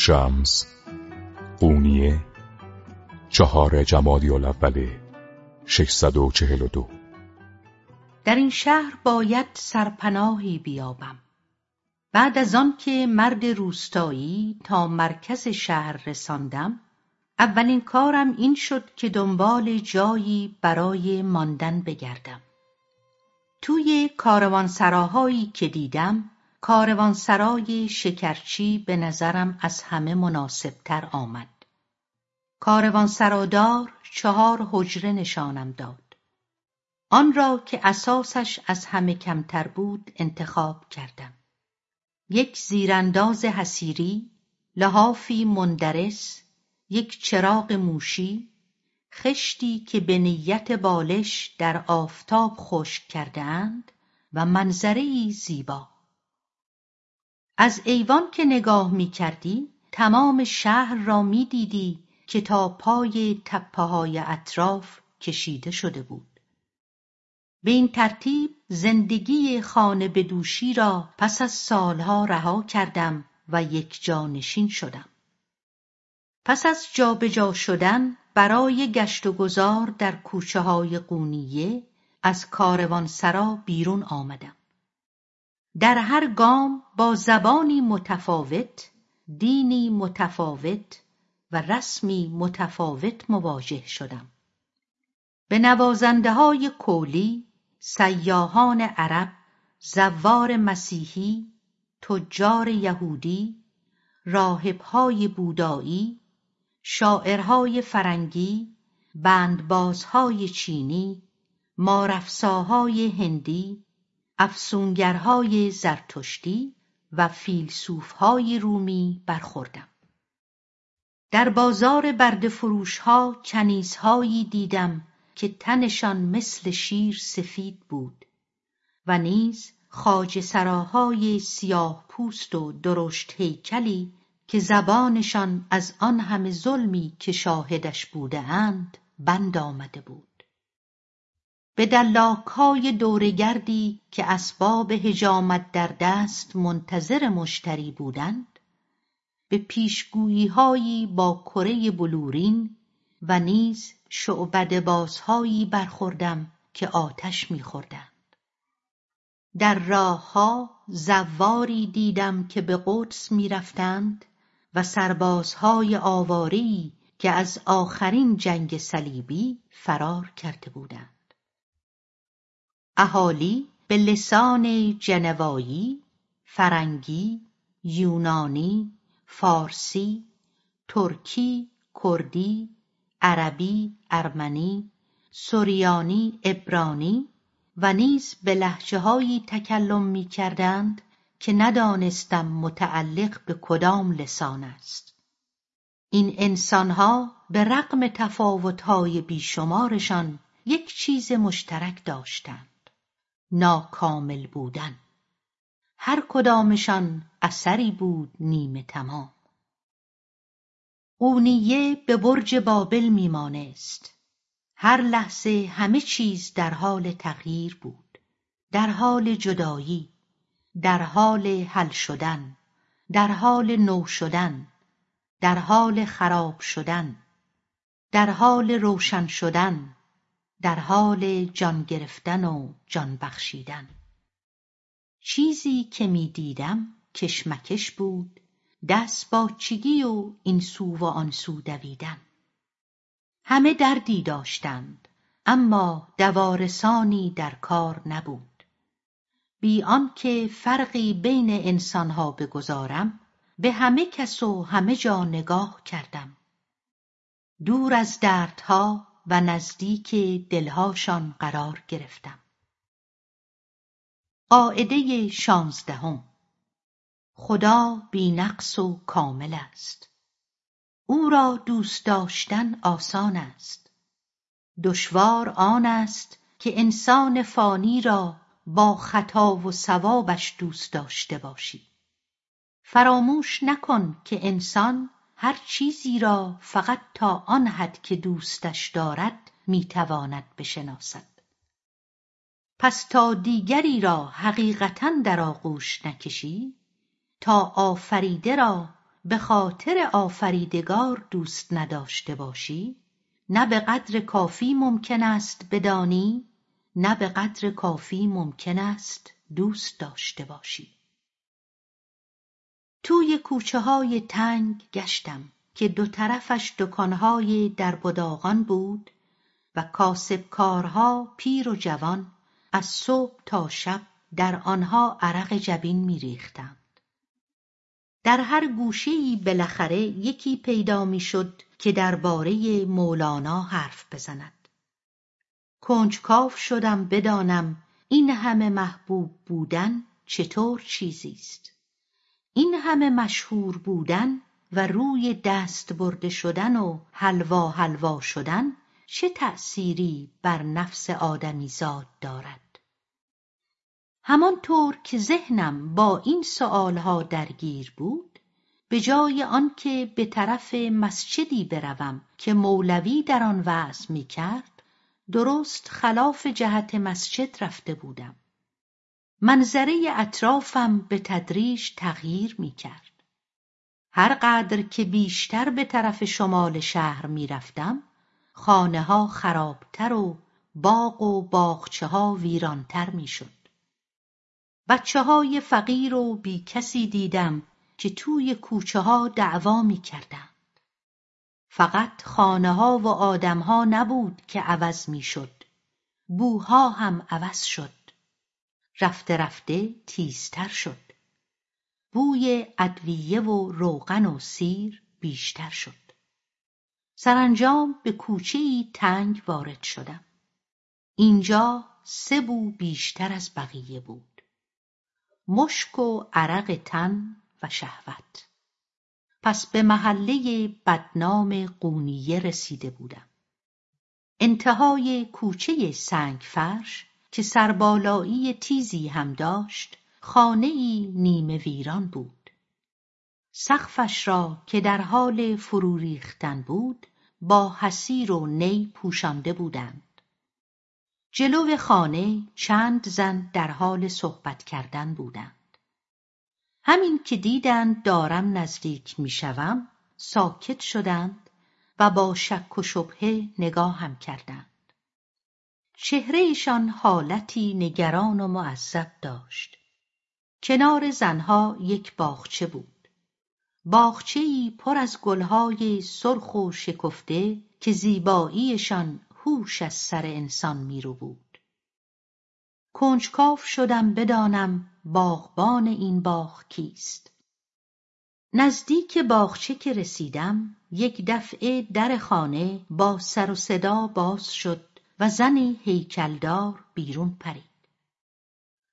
شمس قونیه چهار جمادی الاول 642 در این شهر باید سرپناهی بیابم. بعد از آن که مرد روستایی تا مرکز شهر رساندم اولین کارم این شد که دنبال جایی برای ماندن بگردم. توی کاروانسراهایی که دیدم کاروانسرای شکرچی به نظرم از همه مناسبتر آمد. کاروانسرادار چهار حجره نشانم داد. آن را که اساسش از همه کمتر بود انتخاب کردم. یک زیرانداز حسیری لحافی مندرس یک چراغ موشی خشتی که به نیت بالش در آفتاب خشک کردهاند و منظره زیبا. از ایوان که نگاه می کردی تمام شهر را می دیدی که تا پای تپه های اطراف کشیده شده بود. به این ترتیب زندگی خانه به دوشی را پس از سالها رها کردم و یک جانشین شدم. پس از جابجا شدن برای گشت و گذار در کوچه های قونیه از کاروانسرا بیرون آمدم. در هر گام با زبانی متفاوت دینی متفاوت و رسمی متفاوت مواجه شدم. به نوازنده های کولی سیاهان عرب زوار مسیحی تجار یهودی راهبهای بودایی شاعرهای فرنگی بندبازهای چینی مارفساهای هندی افسونگرهای زرتشتی و فیلسوفهای رومی برخوردم. در بازار بردهفروشها کنیزهایی دیدم که تنشان مثل شیر سفید بود و نیز خواجه سراهای سیاه پوست و درشت هیکلی که زبانشان از آن همه ظلمی که شاهدش بودهاند بند آمده بود. به دلاکهای دورهگردی که اسباب حجامت در دست منتظر مشتری بودند به پیشگوییهایی با کره بلورین و نیز شعبدهبازهایی برخوردم که آتش میخوردند. در راهها زواری دیدم که به قدس می‌رفتند و سربازهای آوارهای که از آخرین جنگ صلیبی فرار کرده بودند. اهالی به لسان جنوایی فرنگی یونانی فارسی ترکی کردی عربی ارمنی سریانی عبرانی و نیز به لهجههایی تکلم می‌کردند که ندانستم متعلق به کدام لسان است. این انسانها به رغم تفاوتهای بیشمارشان یک چیز مشترک داشتند. ناکامل بودن. هر کدامشان اثری بود نیمه تمام. قونیه به برج بابل میمانست. هر لحظه همه چیز در حال تغییر بود در حال جدایی در حال حل شدن در حال نو شدن در حال خراب شدن در حال روشن شدن. در حال جان گرفتن و جان بخشیدن. چیزی که می‌دیدم کشمکش بود دست با چیگی و این سو و آن سو دویدن. همه دردی داشتند اما دوارسانی در کار نبود. بی آنکه فرقی بین انسانها بگذارم به همه کس و همه جا نگاه کردم. دور از دردها و نزدیک دلهاشان قرار گرفتم. قاعده شانزدهم. خدا بی نقص و کامل است. او را دوست داشتن آسان است. دشوار آن است که انسان فانی را با خطا و صوابش دوست داشته باشی. فراموش نکن که انسان هر چیزی را فقط تا آن حد که دوستش دارد می‌تواند بشناسد. پس تا دیگری را حقیقتا در آغوش نکشی تا آفریده را به خاطر آفریدگار دوست نداشته باشی نه به قدر کافی ممکن است بدانی نه به قدر کافی ممکن است دوست داشته باشی. توی کوچه های تنگ گشتم که دو طرفش دکانهای در بداغان بود و کاسبکارها پیر و جوان از صبح تا شب در آنها عرق جبین میریختند. در هر گوشهای بالاخره یکی پیدا می‌شد که درباره مولانا حرف بزند. کنجکاو شدم بدانم این همه محبوب بودن چطور چیزی است. این همه مشهور بودن و روی دست برده شدن و حلوا حلوا شدن چه تأثیری بر نفس آدمیزاد دارد؟ همانطور که ذهنم با این سؤالها درگیر بود به جای آنکه به طرف مسجدی بروم که مولوی در آن وعظ می‌کرد درست خلاف جهت مسجد رفته بودم. منظره اطرافم به تدریج تغییر می‌کرد. هر قدر که بیشتر به طرف شمال شهر می‌رفتم خانه ها خرابتر و باغ و باغچه ها ویرانتر می‌شد. بچه های فقیر و بی کسی دیدم که توی کوچه ها دعوا می‌کردند. فقط خانه ها و آدم ها نبود که عوض می‌شد. بوها هم عوض شد. رفته رفته تیزتر شد. بوی ادویه و روغن و سیر بیشتر شد. سرانجام به کوچهای تنگ وارد شدم. اینجا سه بو بیشتر از بقیه بود. مشک و عرق تن و شهوت. پس به محله بدنام قونیه رسیده بودم. انتهای کوچه سنگ فرش که سربالایی تیزی هم داشت خانهای نیمه ویران بود. سقفش را که در حال فرو ریختن بود با حسیر و نی پوشانده بودند. جلو خانه چند زن در حال صحبت کردن بودند. همین که دیدند دارم نزدیک می‌شوم ساکت شدند و با شک و شبهه نگاهم کردند. چهرهشان حالتی نگران و معذب داشت. کنار زنها یک باغچه بود. باغچهای پر از گلهای سرخ و شکفته که زیباییشان هوش از سر انسان میرو بود. کنجکاو شدم بدانم باغبان این باغ کیست. نزدیک باغچه که رسیدم یک دفعه در خانه با سر و صدا باز شد و زنی هیکلدار بیرون پرید.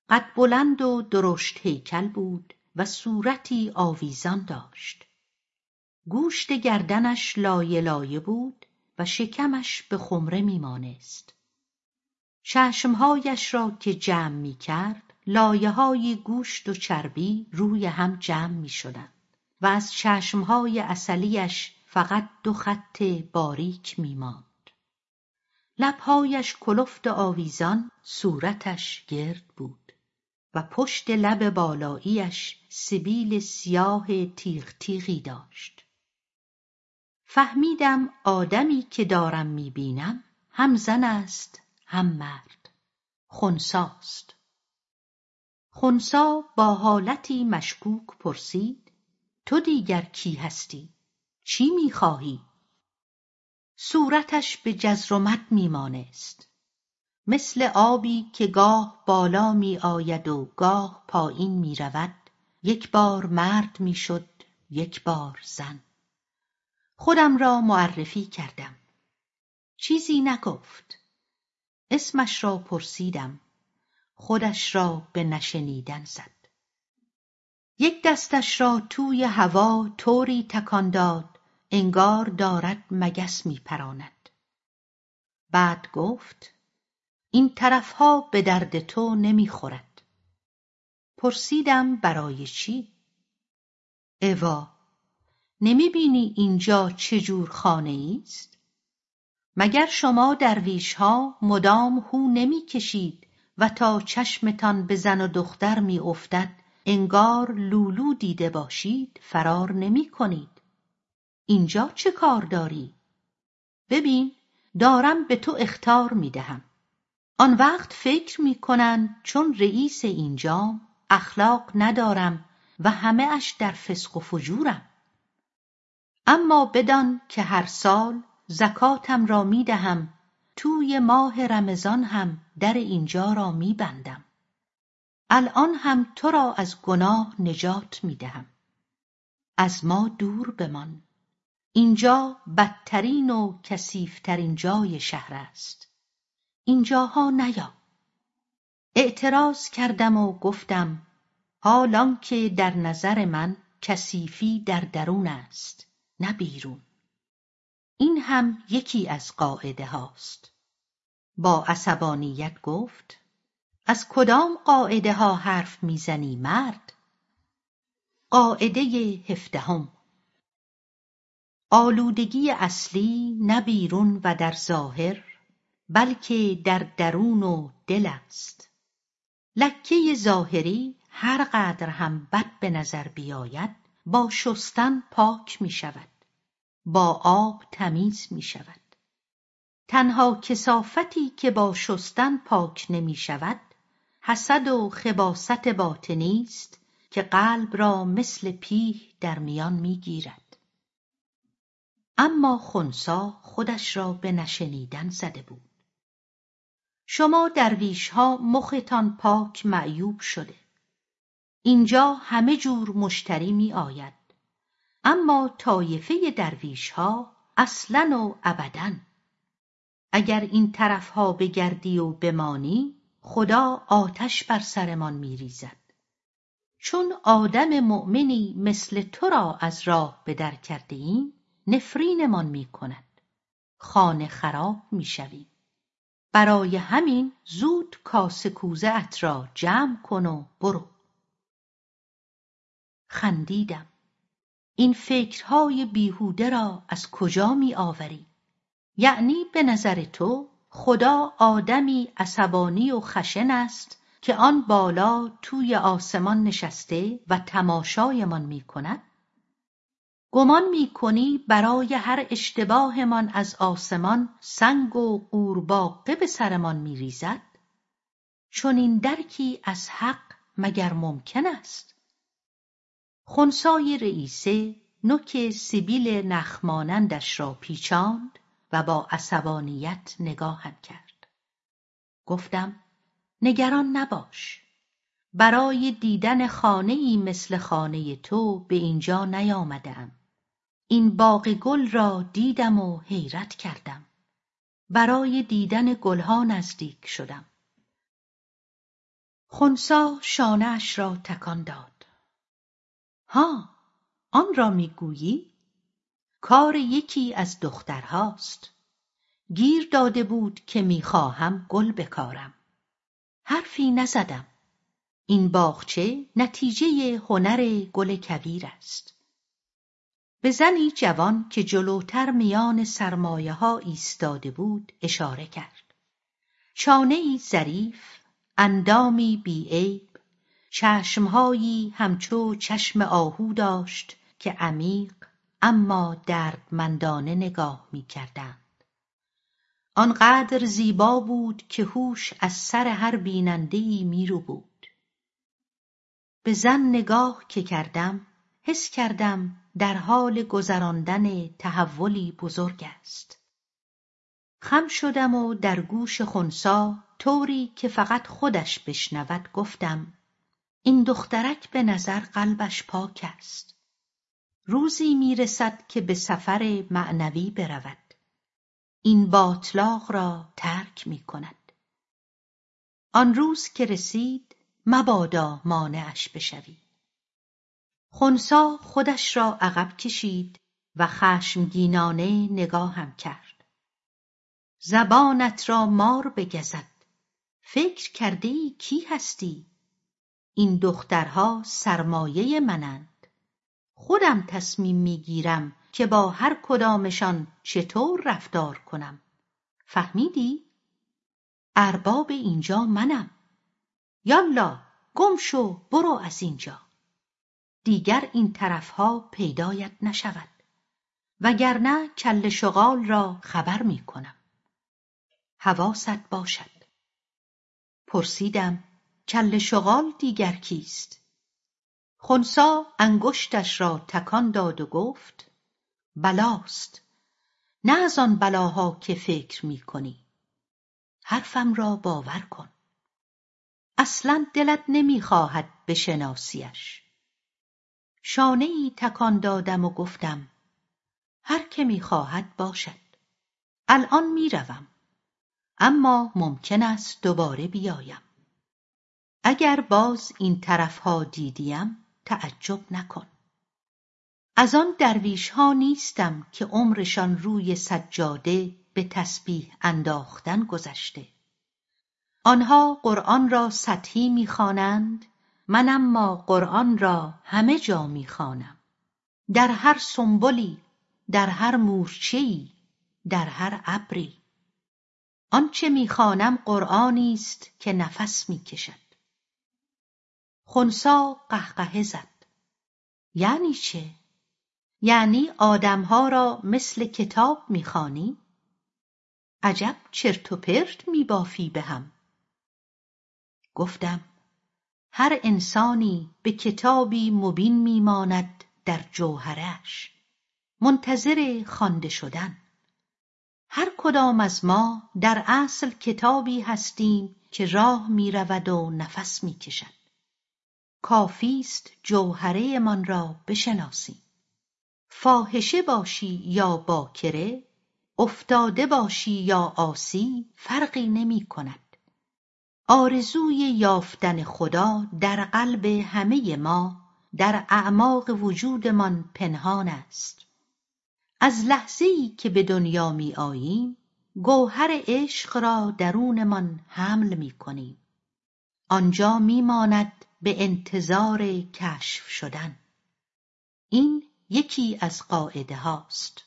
قد بلند و درشت هیکل بود و صورتی آویزان داشت. گوشت گردنش لایه لایه بود و شکمش به خمره میمانست. چشمهایش را که جمع می‌کرد لایه های گوشت و چربی روی هم جمع می‌شدند و از چشمهای اصلیش فقط دو خط باریک میماند. لبهایش کلفت آویزان صورتش گرد بود و پشت لب بالاییش سبیل سیاه تیغ تیغی داشت. فهمیدم آدمی که دارم می‌بینم هم زن است هم مرد. خونساست. خونسا با حالتی مشکوک پرسید تو دیگر کی هستی؟ چی می‌خواهی؟ صورتش به جزر و مد میمانست. مثل آبی که گاه بالا میآید و گاه پایین می‌رود یک بار مرد می‌شد یک بار زن. خودم را معرفی کردم. چیزی نگفت. اسمش را پرسیدم. خودش را به نشنیدن زد. یک دستش را توی هوا طوری تکان داد انگار دارد مگس میپراند. بعد گفت این طرفها به درد تو نمی‌خورد. پرسیدم برای چی؟ اوا نمی‌بینی اینجا چه جور خانه است؟ مگر شما درویشها مدام هو نمی‌کشید و تا چشمتان به زن و دختر میافتد انگار لولو دیده باشید فرار نمی کنید اینجا چه کار داری؟ ببین دارم به تو اختار می دهم آن وقت فکر می کنند چون رئیس اینجا اخلاق ندارم و همه اش در فسق و فجورم. اما بدان که هر سال زکاتم را می دهم توی ماه رمضان هم در اینجا را می بندم الان هم تو را از گناه نجات می دهم از ما دور بمان. اینجا بدترین و کسیفترین جای شهر است. اینجاها نیا. اعتراض کردم و گفتم حالان که در نظر من کسیفی در درون است نه بیرون. این هم یکی از قاعده هاست. با عصبانیت گفت از کدام قاعده ها حرف می‌زنی مرد؟ قاعده هفدهم. آلودگی اصلی نه بیرون و در ظاهر بلکه در درون و دل است. لکه ظاهری هر قدر هم بد به نظر بیاید با شستن پاک می شود با آب تمیز می شود. تنها کسافتی که با شستن پاک نمی شود حسد و خباست باطنی است که قلب را مثل پیه در میان می‌گیرد اما خنسا خودش را به نشنیدن زده بود. شما ها مختان پاک معیوب شده. اینجا همه جور مشتری می آید. اما طایفه ها اصلا و ابدا. اگر این طرفها بگردی و بمانی خدا آتش بر سرمان میریزد چون آدم مؤمنی مثل تو را از راه به در کرده ایم نفرینمان می کند خانه خراب می برای همین زود کاسه کوزه ات را جمع کن و برو خندیدم این فکرهای بیهوده را از کجا می آوری؟ یعنی به نظر تو خدا آدمی عصبانی و خشن است که آن بالا توی آسمان نشسته و تماشایمان می کند؟ گمان می کنی برای هر اشتباهمان از آسمان سنگ و قورباغه به سرمان می ریزد؟ چون این درکی از حق مگر ممکن است؟ خونسای رئیسه نوک سیبیل نخمانندش را پیچاند و با عصبانیت نگاهم کرد گفتم نگران نباش برای دیدن خانه ای مثل خانه تو به اینجا نیامدم این باغ گل را دیدم و حیرت کردم. برای دیدن گلها نزدیک شدم. خونسا شانهاش را تکان داد. ها آن را می‌گویی؟ کار یکی از دخترهاست. گیر داده بود که می‌خواهم گل بکارم. حرفی نزدم. این باغچه نتیجه هنر گل کویر است. به زنی جوان که جلوتر میان سرمایه ها ایستاده بود اشاره کرد. چانه ای ظریف اندامی بیعیب چشمهایی همچو چشم آهو داشت که عمیق اما دردمندانه نگاه می‌کردند. آنقدر زیبا بود که هوش از سر هر بینندهای میرو بود به زن نگاه که کردم حس کردم در حال گذراندن تحولی بزرگ است. خم شدم و در گوش خونسا طوری که فقط خودش بشنود گفتم این دخترک به نظر قلبش پاک است. روزی می‌رسد که به سفر معنوی برود. این باطلاق را ترک می کند آن روز که رسید مبادا مانعش بشوی خونسا خودش را عقب کشید و خشمگینانه نگاهم کرد. زبانت را مار بگزد. فکر کرده کی هستی؟ این دخترها سرمایه منند. خودم تصمیم می‌گیرم که با هر کدامشان چطور رفتار کنم. فهمیدی؟ ارباب اینجا منم. یالا گم شو برو از اینجا. دیگر این طرفها پیدایت نشود وگرنه کل شغال را خبر می کنم. حواست باشد. پرسیدم کل شغال دیگر کیست؟ خونسا انگشتش را تکان داد و گفت بلاست. نه از آن بلاها که فکر می کنی. حرفم را باور کن. اصلا دلت نمی‌خواهد بشناسیش. شانه ای تکان دادم و گفتم هر که می‌خواهد باشد. الان می‌روم. اما ممکن است دوباره بیایم. اگر باز این طرفها دیدیم تعجب نکن. از آن درویش ها نیستم که عمرشان روی سجاده به تسبیح انداختن گذشته. آنها قرآن را سطحی می‌خوانند من اما قرآن را همه جا می‌خوانم در هر سنبلی در هر مورچهای در هر ابری. آنچه می‌خوانم قرآنی است که نفس می‌کشد خنسا قهقهه زد. یعنی چه؟ یعنی آدمها را مثل کتاب می‌خوانی عجب چرت و پرت میبافی بهم گفتم هر انسانی به کتابی مبین میماند در جوهرش. منتظر خوانده شدن. هر کدام از ما در اصل کتابی هستیم که راه می‌رود و نفس می‌کشد. کافی است جوهره من را بشناسیم. فاحشه باشی یا باکره افتاده باشی یا آسی فرقی نمی کند آرزوی یافتن خدا در قلب همه ما در اعماق وجودمان پنهان است. از لحظهای که به دنیا می آییم گوهر عشق را درونمان حمل می کنیم آنجا میماند به انتظار کشف شدن. این یکی از قاعده هاست.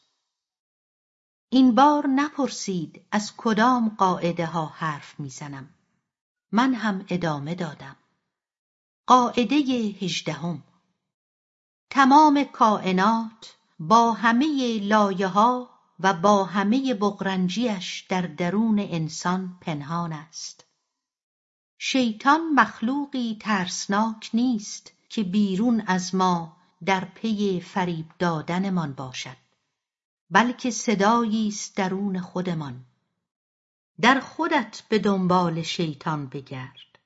این بار نپرسید از کدام قاعده ها حرف می‌زنم. من هم ادامه دادم. قاعده هجدهم. تمام کائنات با همه لایه ها و با همه بغرنجیش در درون انسان پنهان است. شیطان مخلوقی ترسناک نیست که بیرون از ما در پی فریب دادنمان باشد بلکه صدایی است درون خودمان. در خودت به دنبال شیطان بگرد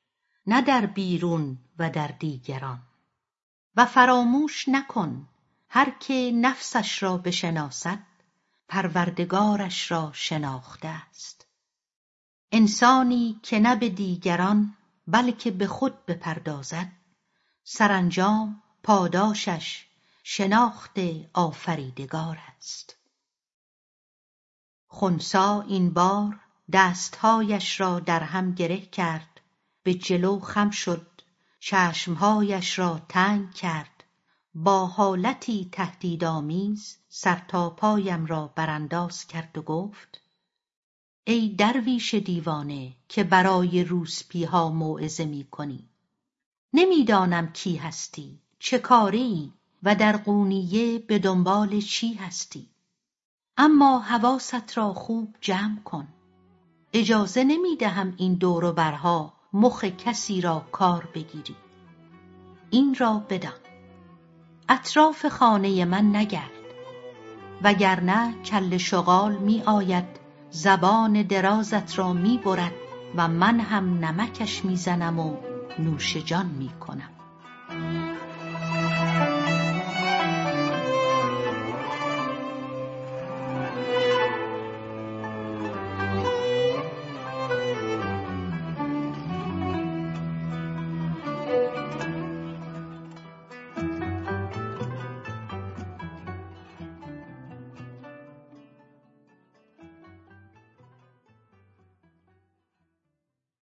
نه در بیرون و در دیگران. و فراموش نکن هر که نفسش را بشناسد پروردگارش را شناخته است. انسانی که نه به دیگران بلکه به خود بپردازد سرانجام پاداشش شناخت آفریدگار است. خنسا این بار دستهایش را در هم گره کرد. به جلو خم شد. چشمهایش را تنگ کرد. با حالتی تهدیدآمیز سرتاپایم را برانداز کرد و گفت ای درویش دیوانه که برای روسپیها موعظه می‌کنی نمی‌دانم کی هستی چه ای و در قونیه به دنبال چی هستی. اما حواست را خوب جمع کن. اجازه نمی‌دهم این دور و برها مخ کسی را کار بگیری. این را بدان. اطراف خانه من نگرد. وگرنه کل شغال می آید زبان درازت را می برد و من هم نمکش می‌زنم و نوش جان می کنم